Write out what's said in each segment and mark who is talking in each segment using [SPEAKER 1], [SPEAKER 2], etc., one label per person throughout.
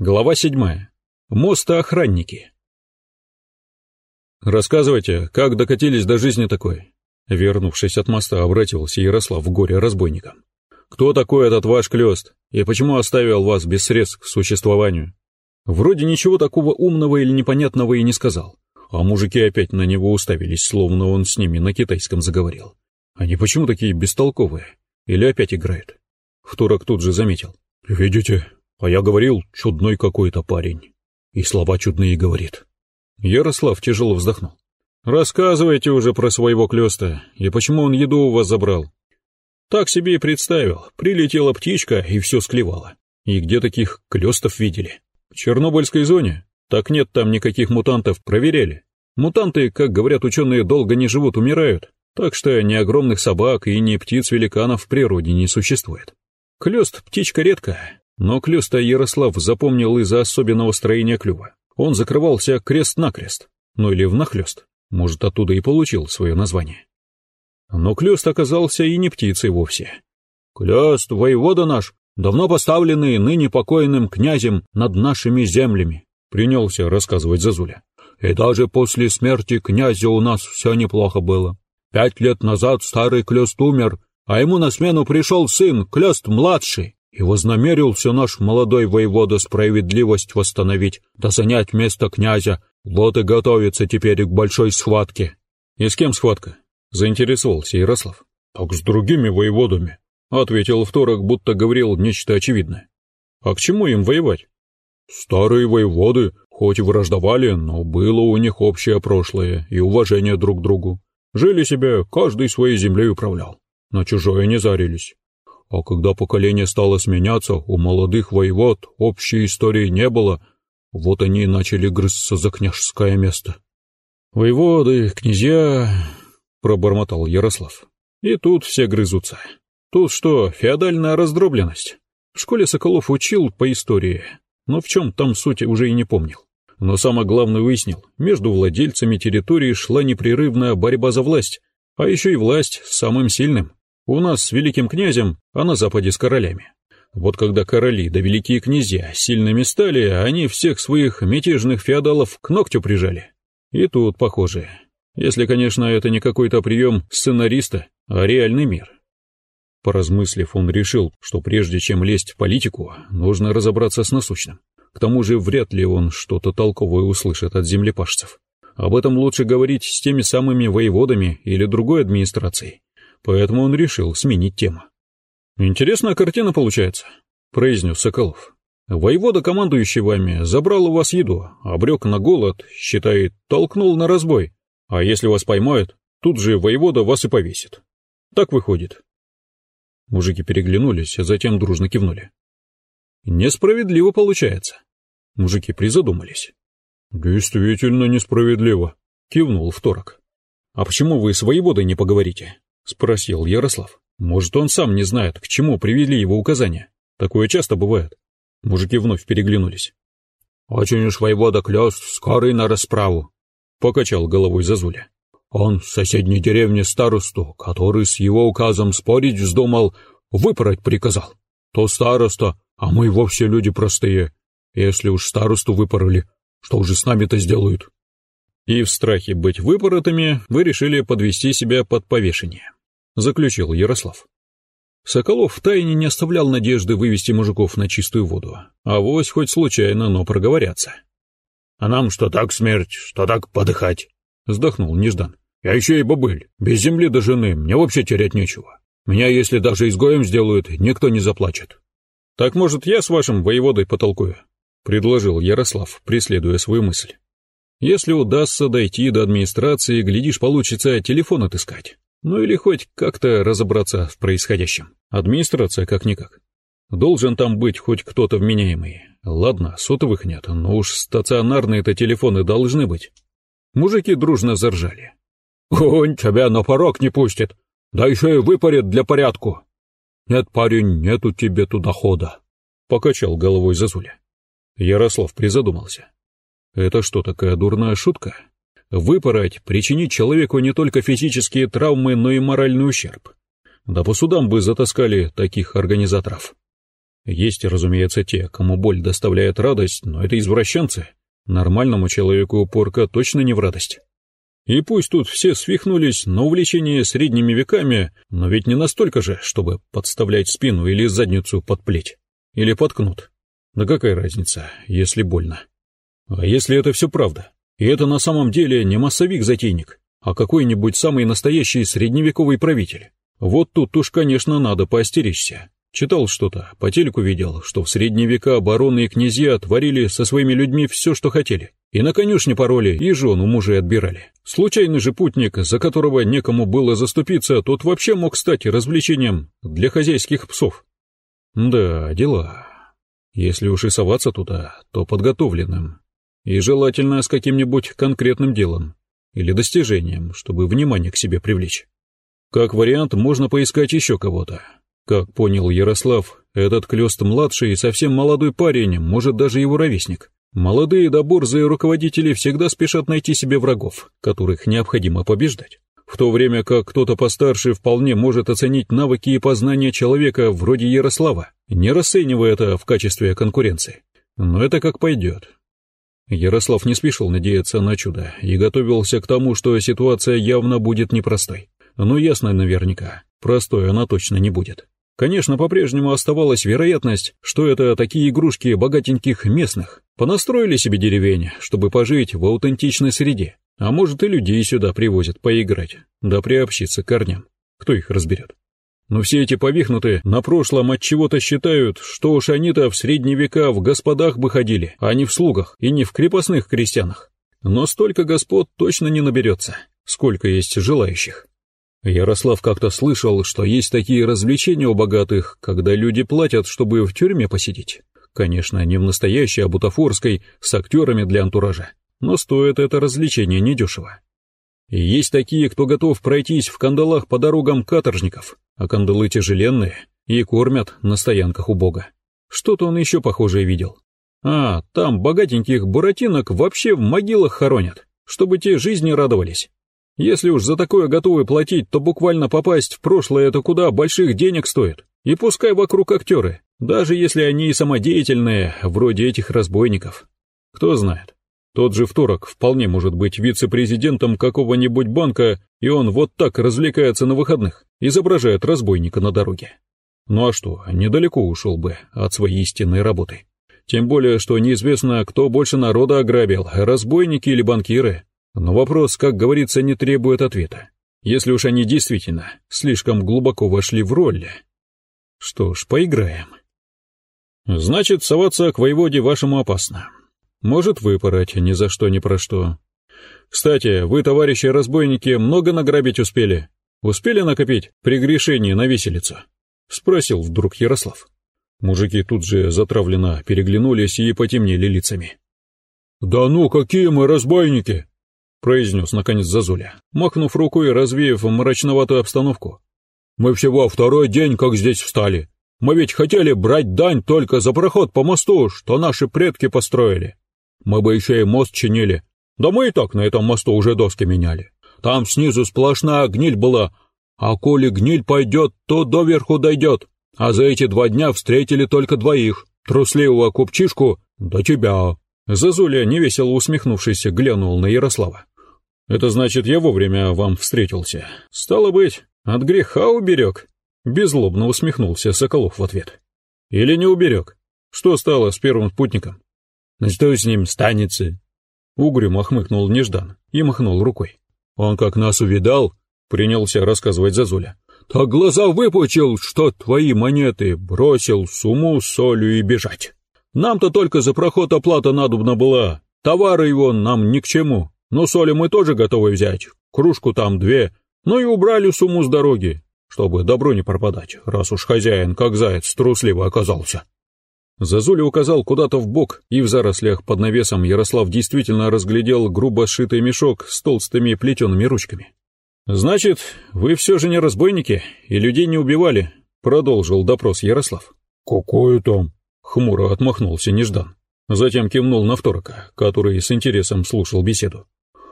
[SPEAKER 1] Глава седьмая. Мостоохранники. «Рассказывайте, как докатились до жизни такой?» Вернувшись от моста, обратился Ярослав в горе разбойникам. «Кто такой этот ваш клёст, и почему оставил вас без средств к существованию?» Вроде ничего такого умного или непонятного и не сказал, а мужики опять на него уставились, словно он с ними на китайском заговорил. Они почему такие бестолковые? Или опять играют? Второк тут же заметил. «Видите, а я говорил, чудной какой-то парень. И слова чудные говорит. Ярослав тяжело вздохнул. Рассказывайте уже про своего клёста и почему он еду у вас забрал. Так себе и представил. Прилетела птичка и все склевала. И где таких клёстов видели? В Чернобыльской зоне? Так нет там никаких мутантов, проверяли. Мутанты, как говорят ученые, долго не живут, умирают. Так что ни огромных собак и ни птиц-великанов в природе не существует. Клёст птичка редкая, но клюста Ярослав запомнил из-за особенного строения клюва. Он закрывался крест-накрест, ну или внахлёст, может, оттуда и получил свое название. Но клёст оказался и не птицей вовсе. «Клёст, воевода наш, давно поставленный ныне покойным князем над нашими землями», принялся рассказывать Зазуля. «И даже после смерти князя у нас все неплохо было. Пять лет назад старый Клёст умер, а ему на смену пришел сын, Клёст-младший. И вознамерился наш молодой воевода справедливость восстановить, да занять место князя, вот и готовится теперь к большой схватке. И с кем схватка? Заинтересовался Ярослав. Так с другими воеводами, ответил второк, будто говорил нечто очевидное. А к чему им воевать? Старые воеводы, хоть и враждовали, но было у них общее прошлое и уважение друг к другу. Жили себе, каждый своей землей управлял, на чужое не зарились. А когда поколение стало сменяться, у молодых воевод общей истории не было, вот они и начали грызться за княжеское место. «Воеводы, князья...» — пробормотал Ярослав. «И тут все грызутся. Тут что, феодальная раздробленность? В школе Соколов учил по истории, но в чем там суть уже и не помнил. Но самое главное выяснил, между владельцами территории шла непрерывная борьба за власть, а еще и власть с самым сильным. У нас с великим князем, а на западе с королями. Вот когда короли да великие князья сильными стали, они всех своих мятежных феодалов к ногтю прижали. И тут похоже. Если, конечно, это не какой-то прием сценариста, а реальный мир. Поразмыслив, он решил, что прежде чем лезть в политику, нужно разобраться с насущным. К тому же вряд ли он что-то толковое услышит от землепашцев. Об этом лучше говорить с теми самыми воеводами или другой администрацией, поэтому он решил сменить тему. «Интересная картина получается», — произнес Соколов. «Воевода, командующий вами, забрал у вас еду, обрек на голод, считает, толкнул на разбой, а если вас поймают, тут же воевода вас и повесит. Так выходит». Мужики переглянулись, а затем дружно кивнули. «Несправедливо получается». Мужики призадумались. «Действительно несправедливо», — кивнул второк. «А почему вы с воеводой не поговорите?» — спросил Ярослав. «Может, он сам не знает, к чему привели его указания. Такое часто бывает». Мужики вновь переглянулись. «Очень уж воевода Клёст скорый на расправу», — покачал головой Зазуля. «Он в соседней деревне старосту, который с его указом спорить вздумал, выпороть приказал. То староста, а мы вовсе люди простые. Если уж старосту выпороли, что уже с нами-то сделают?» И в страхе быть выпоротыми вы решили подвести себя под повешение заключил Ярослав. Соколов втайне не оставлял надежды вывести мужиков на чистую воду, а вось хоть случайно, но проговорятся. — А нам что так смерть, что так подыхать? — вздохнул Неждан. — Я еще и бобыль, без земли до жены, мне вообще терять нечего. Меня, если даже изгоем сделают, никто не заплачет. — Так, может, я с вашим воеводой потолкую? — предложил Ярослав, преследуя свою мысль. — Если удастся дойти до администрации, глядишь, получится телефон отыскать. Ну или хоть как-то разобраться в происходящем. Администрация как-никак. Должен там быть хоть кто-то вменяемый. Ладно, сотовых нет, но уж стационарные-то телефоны должны быть. Мужики дружно заржали. «Он тебя на порог не пустит, да еще и выпарит для порядку». «Нет, парень, нету тебе туда хода», — покачал головой Зазуля. Ярослав призадумался. «Это что, такая дурная шутка?» Выпороть, причинить человеку не только физические травмы, но и моральный ущерб. Да по судам бы затаскали таких организаторов. Есть, разумеется, те, кому боль доставляет радость, но это извращенцы. Нормальному человеку порка точно не в радость. И пусть тут все свихнулись на увлечение средними веками, но ведь не настолько же, чтобы подставлять спину или задницу под плеть. Или под кнут. Да какая разница, если больно? А если это все правда? И это на самом деле не массовик-затейник, а какой-нибудь самый настоящий средневековый правитель. Вот тут уж, конечно, надо поостеречься. Читал что-то, по телеку видел, что в средние века бароны и князья творили со своими людьми все, что хотели. И на конюшне пароли, и жену мужей отбирали. Случайный же путник, за которого некому было заступиться, тот вообще мог стать развлечением для хозяйских псов. Да, дела. Если уж и соваться туда, то подготовленным. И желательно с каким-нибудь конкретным делом или достижением, чтобы внимание к себе привлечь. Как вариант, можно поискать еще кого-то. Как понял Ярослав, этот Клёст-младший совсем молодой парень, может даже его ровесник. Молодые да борзые руководители всегда спешат найти себе врагов, которых необходимо побеждать. В то время как кто-то постарше вполне может оценить навыки и познания человека вроде Ярослава, не расценивая это в качестве конкуренции. Но это как пойдет. Ярослав не спешил надеяться на чудо и готовился к тому, что ситуация явно будет непростой. Но ясно наверняка, простой она точно не будет. Конечно, по-прежнему оставалась вероятность, что это такие игрушки богатеньких местных. Понастроили себе деревень, чтобы пожить в аутентичной среде. А может и людей сюда привозят поиграть, да приобщиться к корням. Кто их разберет? Но все эти повихнутые на прошлом от чего-то считают, что уж они-то в средние века в господах бы ходили, а не в слугах и не в крепостных крестьянах. Но столько господ точно не наберется, сколько есть желающих. Ярослав как-то слышал, что есть такие развлечения у богатых, когда люди платят, чтобы в тюрьме посидеть. Конечно, не в настоящей, а бутафорской, с актерами для антуража. Но стоит это развлечение недешево. Есть такие, кто готов пройтись в кандалах по дорогам каторжников, а кандалы тяжеленные и кормят на стоянках у бога. Что-то он еще похожее видел. А, там богатеньких буратинок вообще в могилах хоронят, чтобы те жизни радовались. Если уж за такое готовы платить, то буквально попасть в прошлое это куда больших денег стоит. И пускай вокруг актеры, даже если они и самодеятельные, вроде этих разбойников. Кто знает. Тот же второк вполне может быть вице-президентом какого-нибудь банка, и он вот так развлекается на выходных, изображает разбойника на дороге. Ну а что, недалеко ушел бы от своей истинной работы. Тем более, что неизвестно, кто больше народа ограбил, разбойники или банкиры. Но вопрос, как говорится, не требует ответа. Если уж они действительно слишком глубоко вошли в роль. Что ж, поиграем. Значит, соваться к воеводе вашему опасно. Может выпороть ни за что ни про что. Кстати, вы, товарищи разбойники, много награбить успели? Успели накопить прегрешение на виселицу? Спросил вдруг Ярослав. Мужики тут же затравленно переглянулись и потемнели лицами. «Да ну, какие мы разбойники!» — произнес наконец Зазуля, махнув рукой и развеяв мрачноватую обстановку. «Мы всего второй день как здесь встали. Мы ведь хотели брать дань только за проход по мосту, что наши предки построили. Мы бы еще и мост чинили. Да мы и так на этом мосту уже доски меняли. Там снизу сплошная гниль была, а коли гниль пойдет, то доверху дойдет. А за эти два дня встретили только двоих, трусливого купчишку да тебя». Зазуля, невесело усмехнувшись, глянул на Ярослава. «Это значит, я вовремя вам встретился. Стало быть, от греха уберег?» Безлобно усмехнулся Соколов в ответ. «Или не уберег? Что стало с первым спутником?» «Ну что с ним станется?» Угрюмо хмыкнул Неждан и махнул рукой. «Он как нас увидал», — принялся рассказывать Зазуля. «Так глаза выпучил, что твои монеты бросил сумму, солью и бежать. Нам-то только за проход оплата надобна была. Товары его нам ни к чему. Но соли мы тоже готовы взять. Кружку там две. Ну и убрали сумму с дороги, чтобы добро не пропадать, раз уж хозяин, как заяц, трусливо оказался. Зазуля указал куда-то в бок, и в зарослях под навесом Ярослав действительно разглядел грубо сшитый мешок с толстыми плетеными ручками. «Значит, вы все же не разбойники и людей не убивали?» — продолжил допрос Ярослав.
[SPEAKER 2] «Какое там?»
[SPEAKER 1] Хмуро отмахнулся Неждан. Затем кивнул на второка, который с интересом слушал беседу.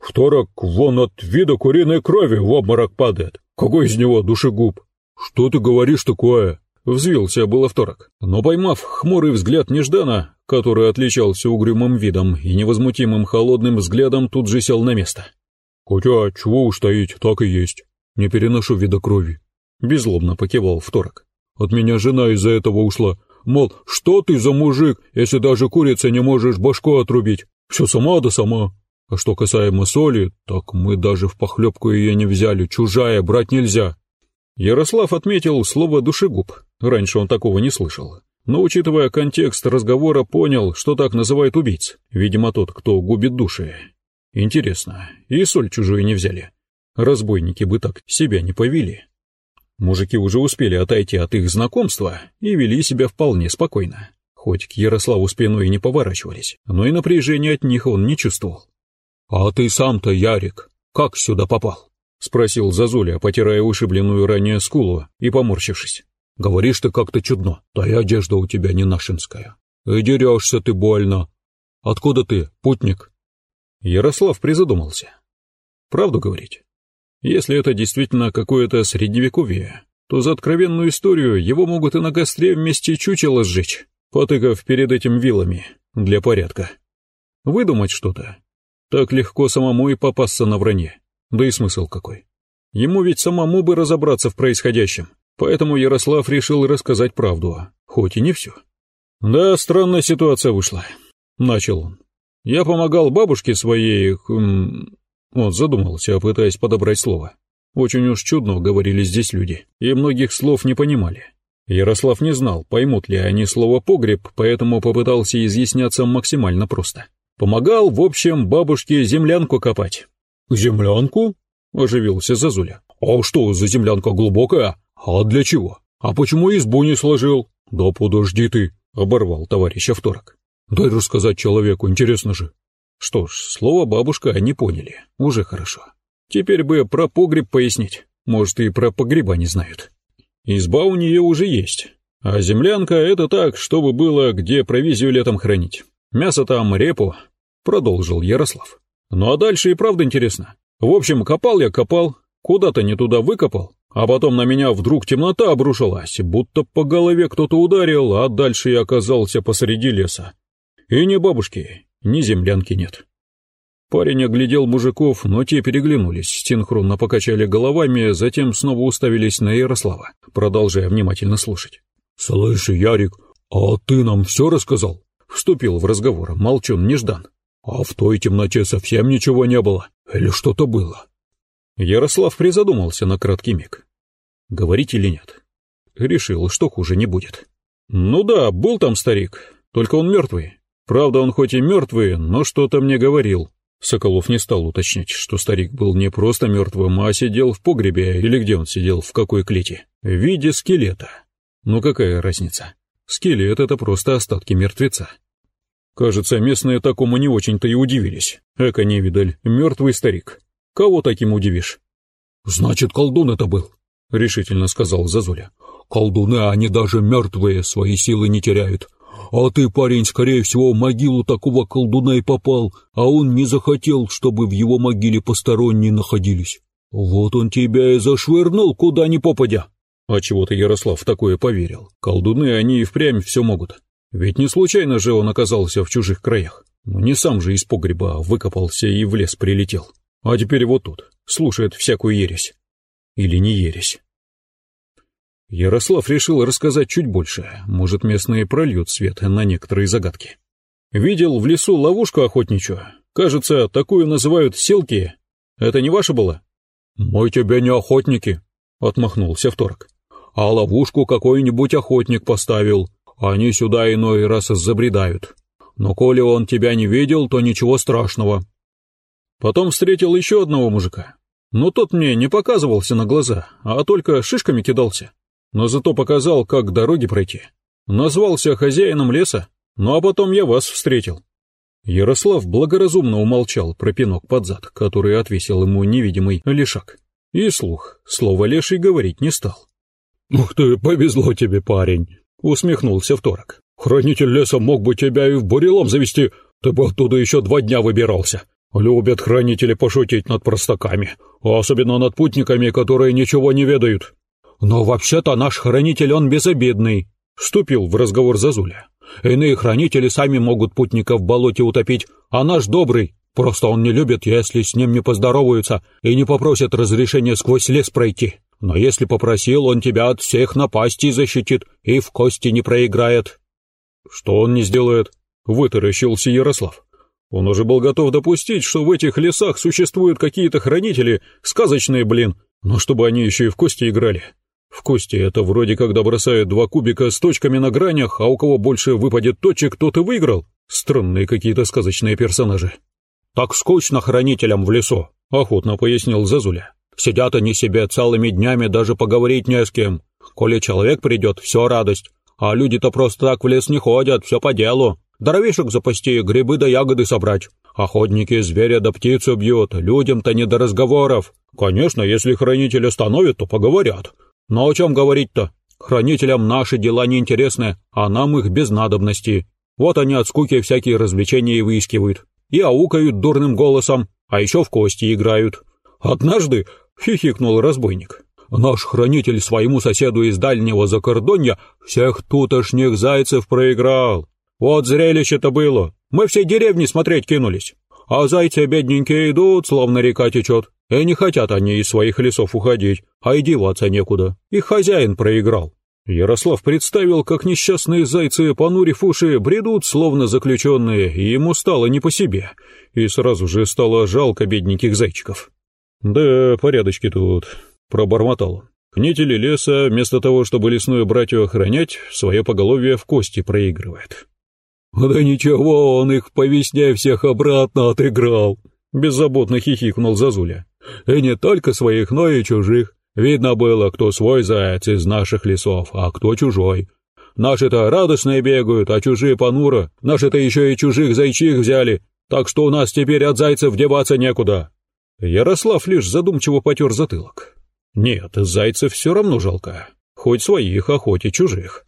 [SPEAKER 2] «Второк вон от вида куриной крови в обморок падает. Какой из него душегуб?» «Что ты говоришь такое?»
[SPEAKER 1] Взвился было второк, но поймав хмурый взгляд Неждана, который отличался угрюмым видом и невозмутимым холодным взглядом, тут же сел на место.
[SPEAKER 2] «Хотя, чего уж таить, так и есть. Не переношу вида крови».
[SPEAKER 1] Безлобно покивал второк.
[SPEAKER 2] «От меня жена из-за этого ушла. Мол, что ты за мужик, если даже курица не можешь башку отрубить? Все сама да сама. А что касаемо соли, так мы даже в похлебку ее не взяли, чужая брать нельзя».
[SPEAKER 1] Ярослав отметил слово «душегуб». Раньше он такого не слышал. Но, учитывая контекст разговора, понял, что так называют убийц. Видимо, тот, кто губит души. Интересно, и соль чужую не взяли? Разбойники бы так себя не повели. Мужики уже успели отойти от их знакомства и вели себя вполне спокойно. Хоть к Ярославу спиной не поворачивались, но и напряжения от них он не чувствовал.
[SPEAKER 2] «А ты сам-то, Ярик, как сюда попал?»
[SPEAKER 1] — спросил Зазуля, потирая ушибленную ранее скулу и поморщившись.
[SPEAKER 2] «Говоришь ты как-то чудно, да и одежда у тебя не нашинская. И дерешься ты больно. Откуда ты, путник?»
[SPEAKER 1] Ярослав призадумался. «Правду говорить? Если это действительно какое-то средневековье, то за откровенную историю его могут и на костре вместе чучело сжечь, потыкав перед этим вилами, для порядка. Выдумать что-то. Так легко самому и попасться на вранье. Да и смысл какой. Ему ведь самому бы разобраться в происходящем, поэтому Ярослав решил рассказать правду, хоть и не все. Да, странная ситуация вышла, начал он. Я помогал бабушке своей, хм, он задумался, пытаясь подобрать слово. Очень уж чудно говорили здесь люди, и многих слов не понимали. Ярослав не знал, поймут ли они слово «погреб», поэтому попытался изъясняться максимально просто. Помогал, в общем, бабушке землянку копать.
[SPEAKER 2] «Землянку?» — оживился Зазуля. «А что за землянка глубокая? А для чего? А почему избу не сложил?» «Да подожди ты!» — оборвал товарища второк. «Дай рассказать человеку, интересно же».
[SPEAKER 1] Что ж, слово бабушка они поняли, уже хорошо. Теперь бы про погреб пояснить, может и про погреба не знают. Изба у нее уже есть, а землянка — это так, чтобы было где провизию летом хранить. Мясо там, репу, продолжил Ярослав. Ну а дальше и правда интересно. В общем, копал я копал, куда-то не туда выкопал, а потом на меня вдруг темнота обрушилась, будто по голове кто-то ударил, а дальше я оказался посреди леса. И не бабушки, ни землянки нет. Парень оглядел мужиков, но те переглянулись, синхронно покачали головами, затем снова уставились на Ярослава, продолжая внимательно слушать.
[SPEAKER 2] «Слышь, Ярик, а ты нам все рассказал?»
[SPEAKER 1] Вступил в разговор молчун Неждан.
[SPEAKER 2] «А в той темноте совсем ничего не было? Или что-то было?»
[SPEAKER 1] Ярослав призадумался на краткий миг. Говорить или нет? Решил, что хуже не будет. «Ну да, был там старик, только он мертвый, Правда, он хоть и мертвый, но что-то мне говорил. Соколов не стал уточнять, что старик был не просто мертвым, а сидел в погребе, или где он сидел, в какой клете, в виде скелета. Ну какая разница? Скелет — это просто остатки мертвеца. Кажется, местные такому не очень-то и удивились. Эка невидаль, мертвый старик. Кого таким удивишь?
[SPEAKER 2] «Значит, колдун это был», — решительно сказал Зазуля. «Колдуны, они даже мертвые, свои силы не теряют. А ты, парень, скорее всего, в могилу такого колдуна и попал, а он не захотел, чтобы в его могиле посторонние находились. Вот он тебя и зашвырнул, куда ни попадя.
[SPEAKER 1] А чего-то Ярослав такое поверил. Колдуны, они и впрямь все могут. Ведь не случайно же он оказался в чужих краях. Ну не сам же из погреба выкопался и в лес прилетел. А теперь вот тут, слушает всякую ересь. Или не ересь. Ярослав решил рассказать чуть больше, может, местные прольют свет на некоторые загадки. Видел в лесу ловушку охотничью. Кажется, такую называют селки. Это не ваше было?
[SPEAKER 2] Мы тебе не охотники, отмахнулся второк. А ловушку какой-нибудь охотник поставил. Они сюда иной раз забредают. Но коли он тебя не видел, то ничего страшного.
[SPEAKER 1] Потом встретил еще одного мужика. Но тот мне не показывался на глаза, а только шишками кидался но зато показал, как дороги пройти. Назвался хозяином леса, ну а потом я вас встретил». Ярослав благоразумно умолчал про пинок под зад, который отвесил ему невидимый лешак. И слух, слово леший говорить не стал.
[SPEAKER 2] «Ух ты, повезло тебе, парень!» — усмехнулся второк. «Хранитель леса мог бы тебя и в бурелом завести, ты бы оттуда еще два дня выбирался. Любят хранители пошутить над простаками, особенно над путниками, которые ничего не ведают. Но вообще-то наш хранитель он безобидный, вступил в разговор Зазуля. Иные хранители сами могут путников в болоте утопить, а наш добрый, просто он не любит, если с ним не поздороваются и не попросят разрешения сквозь лес пройти. Но если попросил, он тебя от всех напастей защитит и в кости не проиграет.
[SPEAKER 1] Что он не сделает? Вытаращился Ярослав. Он уже был готов допустить, что в этих лесах существуют какие-то хранители, сказочные, блин, но чтобы они еще и в кости играли. В кости это вроде когда бросают два кубика с точками на гранях, а у кого больше выпадет точек, тот и выиграл. Странные какие-то сказочные персонажи.
[SPEAKER 2] Так скучно хранителям в лесу, охотно пояснил Зазуля. Сидят они себе целыми днями, даже поговорить не с кем. Коли человек придет, все радость. А люди-то просто так в лес не ходят, все по делу. Дровишек запасти, грибы да ягоды собрать. Охотники зверя да птицу бьют, людям-то не до разговоров. Конечно, если хранитель остановит, то поговорят. Но о чем говорить-то? Хранителям наши дела не интересны, а нам их без надобности. Вот они от скуки всякие развлечения и выискивают. И аукают дурным голосом, а еще в кости играют. Однажды, хихикнул разбойник, наш хранитель своему соседу из дальнего закордонья всех тутошних зайцев проиграл. Вот зрелище-то было. Мы все деревни смотреть кинулись. А зайцы бедненькие идут, словно река течет. И не хотят они из своих лесов уходить, а и деваться некуда. Их хозяин проиграл. Ярослав представил, как несчастные зайцы, понурив уши, бредут, словно заключенные, и ему стало не по себе, и сразу же стало жалко бедненьких зайчиков.
[SPEAKER 1] «Да, порядочки тут», — пробормотал он. «Хнители леса, вместо того, чтобы лесную братью охранять, свое поголовье в кости проигрывает».
[SPEAKER 2] «Да ничего, он их по весне всех обратно отыграл», — беззаботно хихикнул Зазуля. И не только своих, но и чужих. Видно было, кто свой заяц из наших лесов, а кто чужой. Наши-то радостные бегают, а чужие понуро. Наши-то еще и чужих зайчих взяли, так что у нас теперь от зайцев деваться некуда».
[SPEAKER 1] Ярослав лишь задумчиво потер затылок. «Нет, зайцев все равно жалко. Хоть своих, а хоть и чужих.